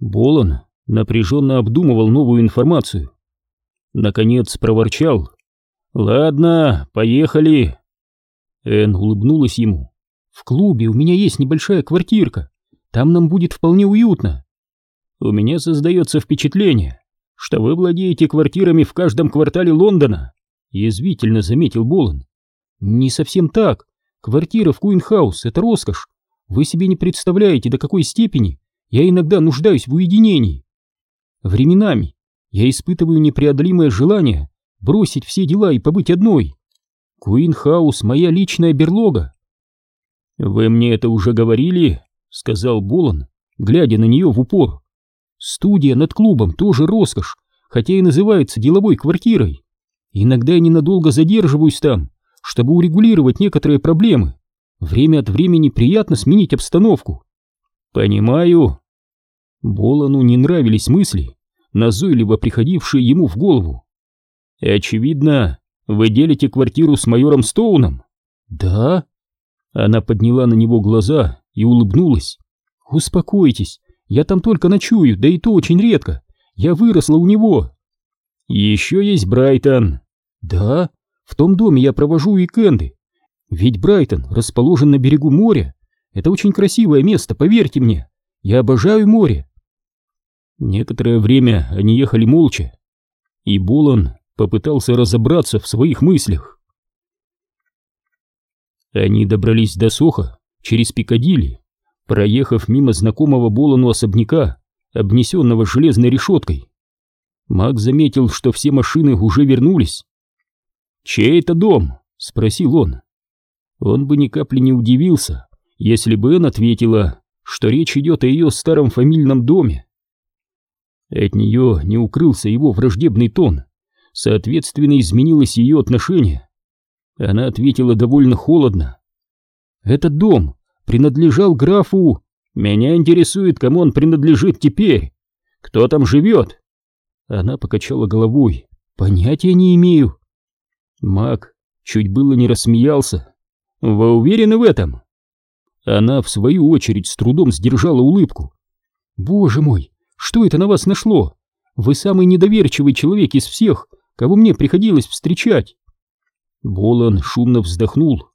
Болан напряженно обдумывал новую информацию. Наконец проворчал. «Ладно, поехали!» Эн улыбнулась ему. «В клубе у меня есть небольшая квартирка. Там нам будет вполне уютно. У меня создается впечатление, что вы владеете квартирами в каждом квартале Лондона», язвительно заметил Болан. «Не совсем так. Квартира в Куинхаус — это роскошь. Вы себе не представляете, до какой степени я иногда нуждаюсь в уединении. Временами я испытываю непреодолимое желание бросить все дела и побыть одной. Куинхаус — моя личная берлога. «Вы мне это уже говорили?» — сказал Болан, глядя на нее в упор. «Студия над клубом тоже роскошь, хотя и называется деловой квартирой. Иногда я ненадолго задерживаюсь там, чтобы урегулировать некоторые проблемы. Время от времени приятно сменить обстановку. Понимаю. Болону не нравились мысли, назойливо приходившие ему в голову. Очевидно, вы делите квартиру с майором Стоуном? Да. Она подняла на него глаза и улыбнулась. Успокойтесь, я там только ночую, да и то очень редко. Я выросла у него. Еще есть Брайтон. Да, в том доме я провожу уикенды. Ведь Брайтон расположен на берегу моря. Это очень красивое место, поверьте мне. Я обожаю море. Некоторое время они ехали молча, и Болон попытался разобраться в своих мыслях. Они добрались до Соха через Пикадилли, проехав мимо знакомого Болону особняка, обнесенного железной решеткой. Мак заметил, что все машины уже вернулись. «Чей это дом?» — спросил он. Он бы ни капли не удивился, если бы Энн ответила, что речь идет о ее старом фамильном доме. От нее не укрылся его враждебный тон, соответственно изменилось ее отношение. Она ответила довольно холодно. «Этот дом принадлежал графу... Меня интересует, кому он принадлежит теперь. Кто там живет?» Она покачала головой. «Понятия не имею». Мак чуть было не рассмеялся. «Вы уверены в этом?» Она, в свою очередь, с трудом сдержала улыбку. «Боже мой, что это на вас нашло? Вы самый недоверчивый человек из всех, кого мне приходилось встречать!» Болон шумно вздохнул.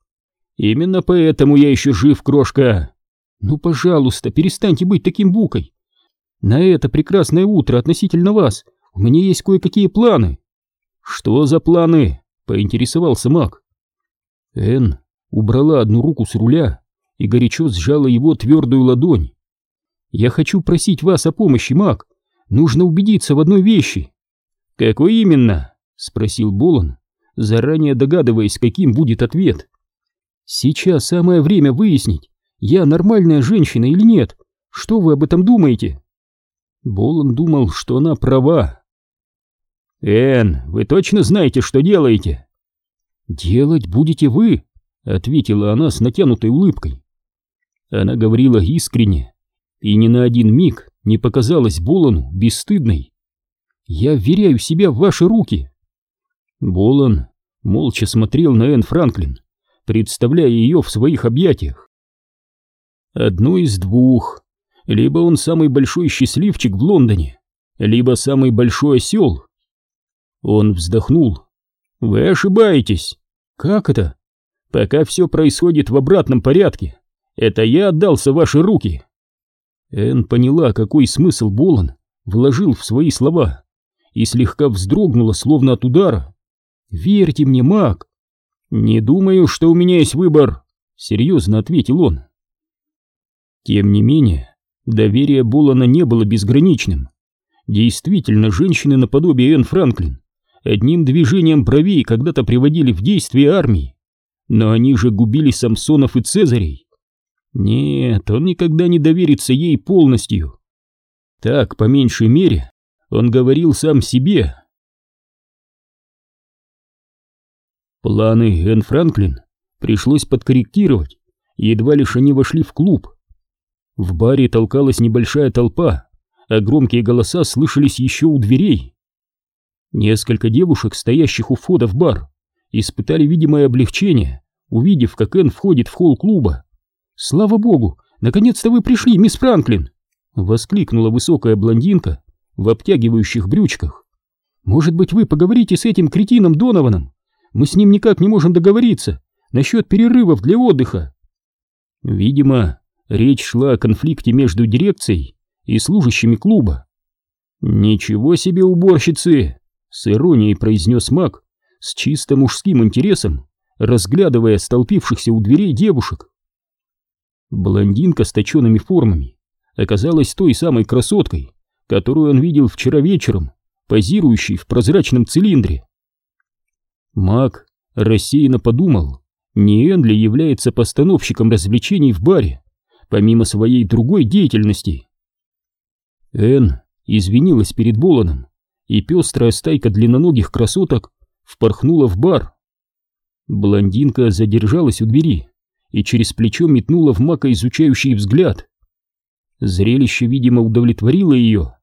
«Именно поэтому я еще жив, крошка!» «Ну, пожалуйста, перестаньте быть таким букой! На это прекрасное утро относительно вас у меня есть кое-какие планы!» «Что за планы?» — поинтересовался маг. Энн убрала одну руку с руля и горячо сжала его твердую ладонь. «Я хочу просить вас о помощи, маг. Нужно убедиться в одной вещи». «Какой именно?» — спросил Болон, заранее догадываясь, каким будет ответ. «Сейчас самое время выяснить, я нормальная женщина или нет. Что вы об этом думаете?» Болон думал, что она права. «Энн, вы точно знаете, что делаете?» «Делать будете вы», — ответила она с натянутой улыбкой. Она говорила искренне, и ни на один миг не показалась Болону бесстыдной. «Я вверяю себя в ваши руки!» Болон молча смотрел на Энн Франклин, представляя ее в своих объятиях. Одно из двух. Либо он самый большой счастливчик в Лондоне, либо самый большой осел. Он вздохнул. «Вы ошибаетесь!» «Как это?» «Пока все происходит в обратном порядке. Это я отдался в ваши руки!» Эн поняла, какой смысл Болон вложил в свои слова и слегка вздрогнула, словно от удара. «Верьте мне, маг!» «Не думаю, что у меня есть выбор», — серьезно ответил он. Тем не менее, доверие Болона не было безграничным. Действительно, женщины наподобие Энн Франклин одним движением бровей когда-то приводили в действие армии. Но они же губили Самсонов и Цезарей. Нет, он никогда не доверится ей полностью. Так, по меньшей мере, он говорил сам себе. Планы Энн Франклин пришлось подкорректировать, едва лишь они вошли в клуб. В баре толкалась небольшая толпа, а громкие голоса слышались еще у дверей. Несколько девушек, стоящих у входа в бар, испытали видимое облегчение, увидев, как Энн входит в холл клуба. «Слава богу! Наконец-то вы пришли, мисс Франклин!» Воскликнула высокая блондинка в обтягивающих брючках. «Может быть, вы поговорите с этим кретином Донованом? Мы с ним никак не можем договориться насчет перерывов для отдыха». Видимо, речь шла о конфликте между дирекцией и служащими клуба. «Ничего себе уборщицы!» — с иронией произнес маг, с чисто мужским интересом, разглядывая столпившихся у дверей девушек. Блондинка с точенными формами оказалась той самой красоткой, которую он видел вчера вечером, позирующей в прозрачном цилиндре. Маг рассеянно подумал, не Энли является постановщиком развлечений в баре, помимо своей другой деятельности. Эн извинилась перед Боланом, и пестрая стайка длинноногих красоток впорхнула в бар. Блондинка задержалась у двери и через плечо метнула в Мака изучающий взгляд. Зрелище, видимо, удовлетворило ее.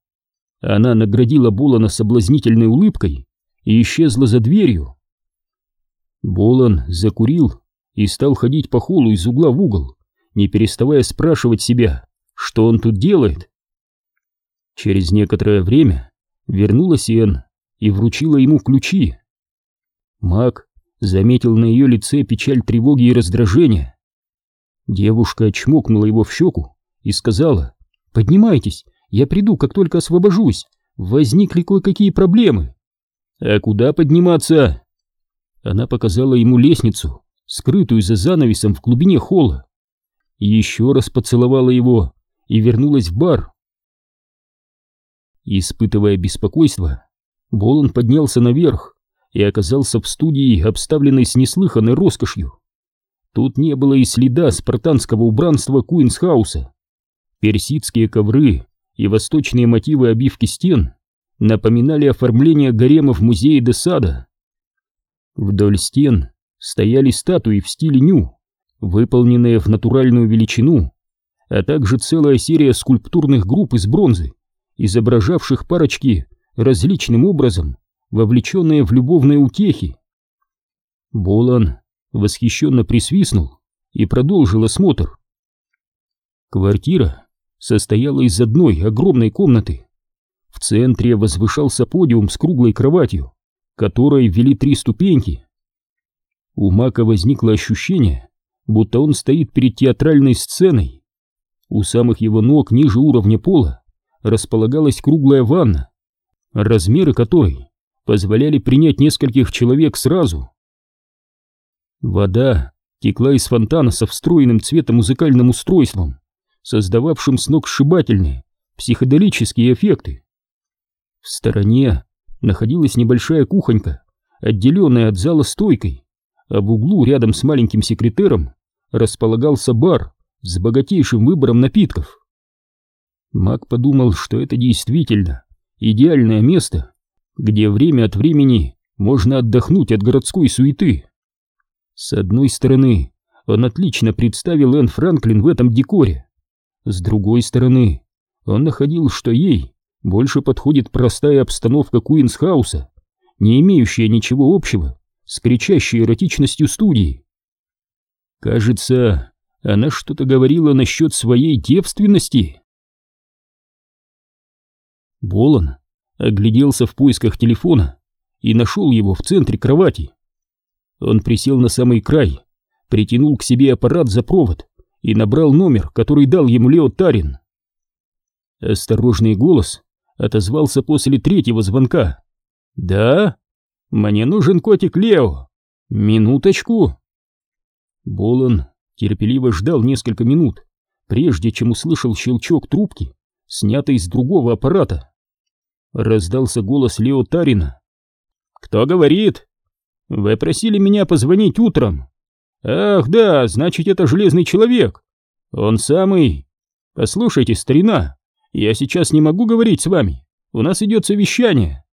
Она наградила Болана соблазнительной улыбкой и исчезла за дверью. Болан закурил и стал ходить по холлу из угла в угол, не переставая спрашивать себя, что он тут делает. Через некоторое время вернулась Эн и вручила ему ключи. Мак заметил на ее лице печаль тревоги и раздражения. Девушка чмокнула его в щеку и сказала, «Поднимайтесь, я приду, как только освобожусь. Возникли кое-какие проблемы». «А куда подниматься?» Она показала ему лестницу, скрытую за занавесом в глубине холла. Еще раз поцеловала его и вернулась в бар. Испытывая беспокойство, Болон поднялся наверх и оказался в студии, обставленной с неслыханной роскошью. Тут не было и следа спартанского убранства Куинсхауса. Персидские ковры и восточные мотивы обивки стен напоминали оформление гаремов музея де Сада. Вдоль стен стояли статуи в стиле ню, выполненные в натуральную величину, а также целая серия скульптурных групп из бронзы, изображавших парочки различным образом, вовлеченные в любовные утехи. Болан восхищенно присвистнул и продолжил осмотр. Квартира состояла из одной огромной комнаты. В центре возвышался подиум с круглой кроватью, которой вели три ступеньки. У Мака возникло ощущение, будто он стоит перед театральной сценой. У самых его ног ниже уровня пола располагалась круглая ванна, размеры которой позволяли принять нескольких человек сразу. Вода текла из фонтана со встроенным цветомузыкальным устройством, создававшим сногсшибательные психоделические эффекты. В стороне находилась небольшая кухонька, отделенная от зала стойкой, а в углу рядом с маленьким секретером располагался бар с богатейшим выбором напитков. Мак подумал, что это действительно идеальное место, где время от времени можно отдохнуть от городской суеты. С одной стороны, он отлично представил Энн Франклин в этом декоре. С другой стороны, он находил, что ей больше подходит простая обстановка Куинсхауса, не имеющая ничего общего с кричащей эротичностью студии. Кажется, она что-то говорила насчет своей девственности. Болон огляделся в поисках телефона и нашел его в центре кровати. Он присел на самый край, притянул к себе аппарат за провод и набрал номер, который дал ему Лео Тарин. Осторожный голос отозвался после третьего звонка. «Да? Мне нужен котик Лео. Минуточку». Болон терпеливо ждал несколько минут, прежде чем услышал щелчок трубки, снятой с другого аппарата. Раздался голос Лео Тарина. «Кто говорит?» «Вы просили меня позвонить утром». «Ах, да, значит, это Железный Человек. Он самый...» «Послушайте, старина, я сейчас не могу говорить с вами. У нас идет совещание».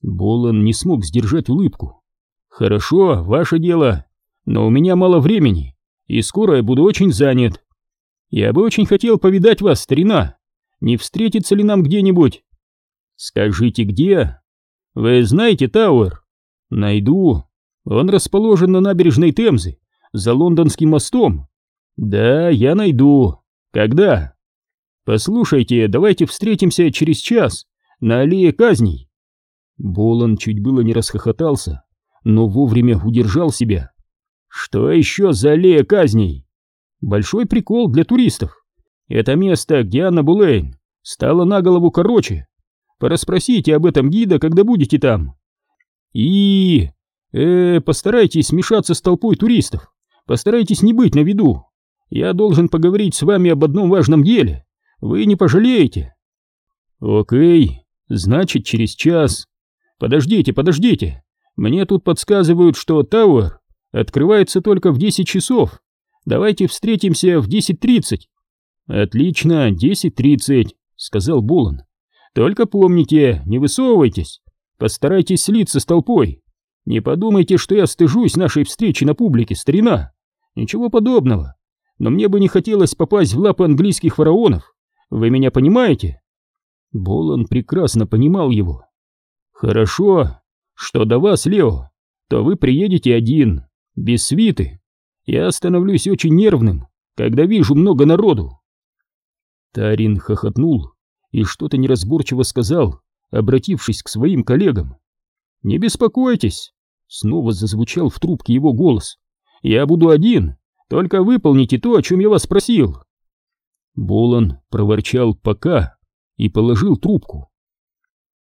Болон не смог сдержать улыбку. «Хорошо, ваше дело, но у меня мало времени, и скоро я буду очень занят. Я бы очень хотел повидать вас, старина. Не встретиться ли нам где-нибудь? Скажите, где? Вы знаете Тауэр? Найду. Он расположен на набережной Темзы, за лондонским мостом. Да, я найду. Когда? Послушайте, давайте встретимся через час на аллее казней. Болон чуть было не расхохотался, но вовремя удержал себя. Что еще за аллея казней? Большой прикол для туристов. Это место, где Анна Булейн стала на голову короче. Пораспросите об этом гида, когда будете там. И... Э, постарайтесь смешаться с толпой туристов. Постарайтесь не быть на виду. Я должен поговорить с вами об одном важном деле. Вы не пожалеете. Окей, значит, через час. Подождите, подождите. Мне тут подсказывают, что Тауэр открывается только в 10 часов. Давайте встретимся в 10.30. Отлично, 10.30, сказал Булан. Только помните, не высовывайтесь. Постарайтесь слиться с толпой. Не подумайте, что я стыжусь нашей встречи на публике, старина. Ничего подобного. Но мне бы не хотелось попасть в лапы английских фараонов. Вы меня понимаете? Болон прекрасно понимал его. Хорошо, что до вас, Лео, то вы приедете один, без свиты. Я становлюсь очень нервным, когда вижу много народу. Тарин хохотнул и что-то неразборчиво сказал, обратившись к своим коллегам. «Не беспокойтесь!» — снова зазвучал в трубке его голос. «Я буду один, только выполните то, о чем я вас просил!» Болон проворчал «пока» и положил трубку.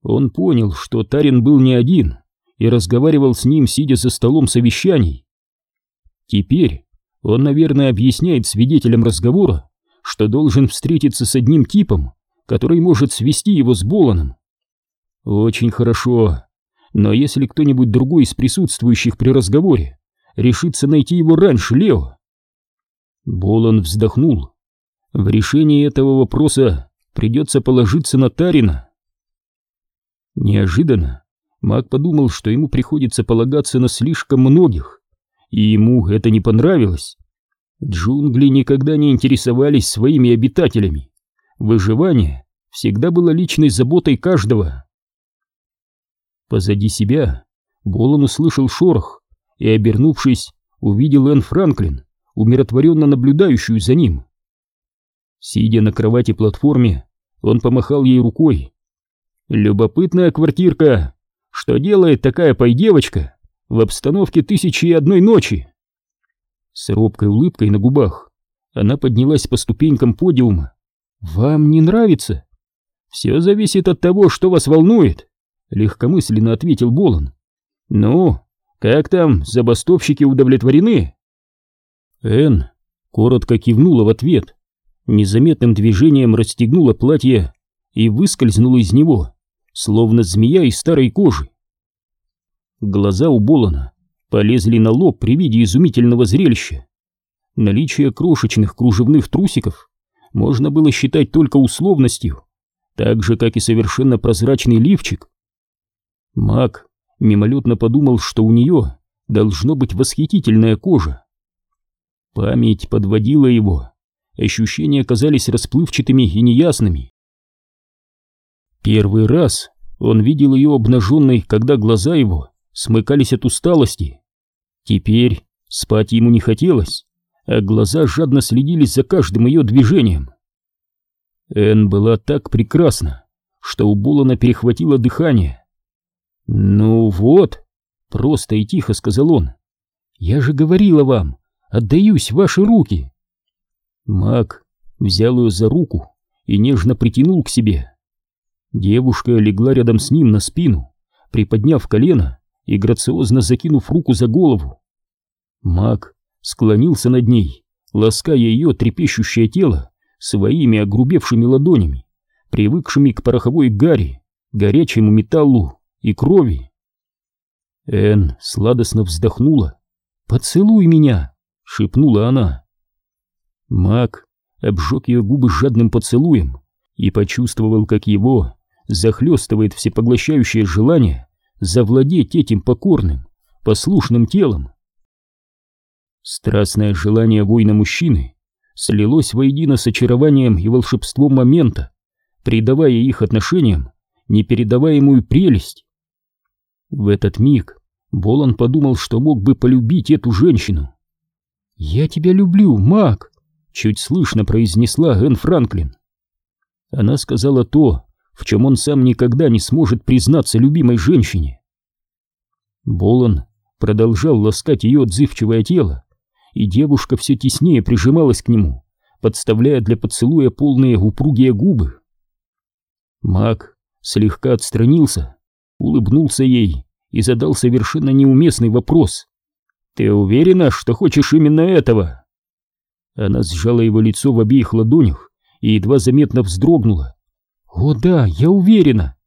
Он понял, что Тарин был не один и разговаривал с ним, сидя за столом совещаний. Теперь он, наверное, объясняет свидетелям разговора, что должен встретиться с одним типом, который может свести его с Боланом. Очень хорошо, но если кто-нибудь другой из присутствующих при разговоре решится найти его раньше Лео... Болан вздохнул. В решении этого вопроса придется положиться на Тарина. Неожиданно маг подумал, что ему приходится полагаться на слишком многих, и ему это не понравилось. Джунгли никогда не интересовались своими обитателями. Выживание всегда было личной заботой каждого. Позади себя Болон услышал шорох и, обернувшись, увидел Энн Франклин, умиротворенно наблюдающую за ним. Сидя на кровати-платформе, он помахал ей рукой. «Любопытная квартирка! Что делает такая пой-девочка в обстановке тысячи и одной ночи?» С робкой улыбкой на губах она поднялась по ступенькам подиума. «Вам не нравится?» «Все зависит от того, что вас волнует», легкомысленно ответил Болон. Ну, как там, забастовщики удовлетворены? Эн коротко кивнула в ответ, незаметным движением расстегнула платье и выскользнула из него, словно змея из старой кожи. Глаза у Болона полезли на лоб при виде изумительного зрелища. Наличие крошечных кружевных трусиков можно было считать только условностью, так же, как и совершенно прозрачный лифчик, Мак мимолетно подумал, что у нее должно быть восхитительная кожа. Память подводила его, ощущения казались расплывчатыми и неясными. Первый раз он видел ее обнаженной, когда глаза его смыкались от усталости. Теперь спать ему не хотелось, а глаза жадно следили за каждым ее движением. Эн была так прекрасна, что у Болона перехватило дыхание. «Ну вот», — просто и тихо сказал он, — «я же говорила вам, отдаюсь ваши руки». Мак взял ее за руку и нежно притянул к себе. Девушка легла рядом с ним на спину, приподняв колено и грациозно закинув руку за голову. Мак склонился над ней, лаская ее трепещущее тело своими огрубевшими ладонями, привыкшими к пороховой гаре, горячему металлу и крови. Эн сладостно вздохнула. «Поцелуй меня!» — шепнула она. Мак обжег ее губы жадным поцелуем и почувствовал, как его захлестывает всепоглощающее желание завладеть этим покорным, послушным телом. Страстное желание воина-мужчины слилось воедино с очарованием и волшебством момента, придавая их отношениям непередаваемую прелесть. В этот миг Болон подумал, что мог бы полюбить эту женщину. «Я тебя люблю, Мак!» — чуть слышно произнесла Энн Франклин. Она сказала то, в чем он сам никогда не сможет признаться любимой женщине. Болон продолжал ласкать ее отзывчивое тело, и девушка все теснее прижималась к нему, подставляя для поцелуя полные упругие губы. Мак слегка отстранился, улыбнулся ей и задал совершенно неуместный вопрос. «Ты уверена, что хочешь именно этого?» Она сжала его лицо в обеих ладонях и едва заметно вздрогнула. «О да, я уверена!»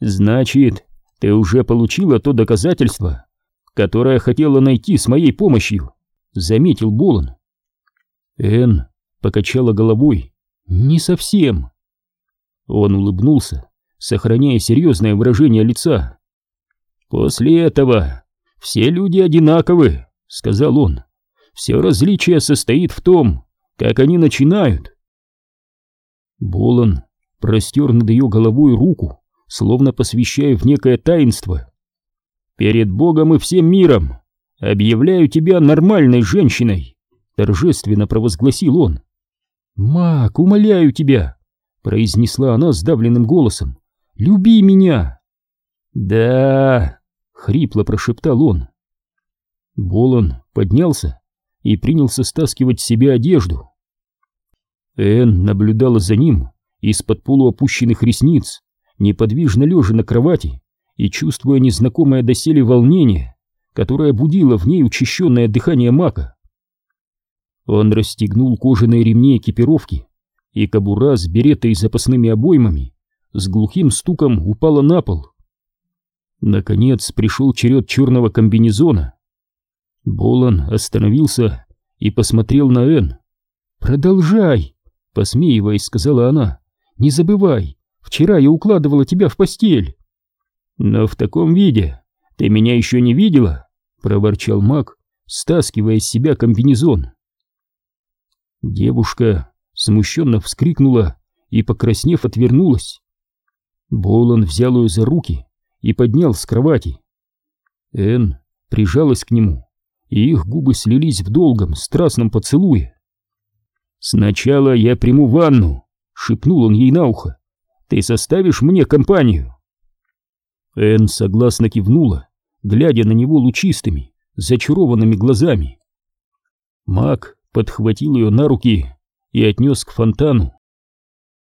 «Значит, ты уже получила то доказательство, которое хотела найти с моей помощью», — заметил Болон. Энн покачала головой. «Не совсем». Он улыбнулся, сохраняя серьезное выражение лица. «После этого все люди одинаковы», — сказал он. «Все различие состоит в том, как они начинают». Болон простер над ее головой руку, словно посвящая в некое таинство. «Перед Богом и всем миром объявляю тебя нормальной женщиной», — торжественно провозгласил он. «Мак, умоляю тебя», — произнесла она сдавленным голосом, — «люби меня». «Да», — хрипло прошептал он. Болон поднялся и принялся стаскивать с себя одежду. Энн наблюдала за ним из-под полуопущенных ресниц, неподвижно лежа на кровати и чувствуя незнакомое доселе волнение, которое будило в ней учащенное дыхание мака. Он расстегнул кожаные ремни экипировки, и кобура с беретой и запасными обоймами с глухим стуком упала на пол. Наконец пришел черед черного комбинезона. Болон остановился и посмотрел на Энн. «Продолжай!» — посмеиваясь, сказала она. «Не забывай, вчера я укладывала тебя в постель». «Но в таком виде ты меня еще не видела?» — проворчал маг, стаскивая с себя комбинезон. Девушка смущенно вскрикнула и, покраснев, отвернулась. Болон взял ее за руки и поднял с кровати. Энн прижалась к нему, и их губы слились в долгом, страстном поцелуе. «Сначала я приму ванну», — шепнул он ей на ухо. «Ты составишь мне компанию?» Энн согласно кивнула, глядя на него лучистыми, зачарованными глазами. Мак подхватил ее на руки и отнес к фонтану.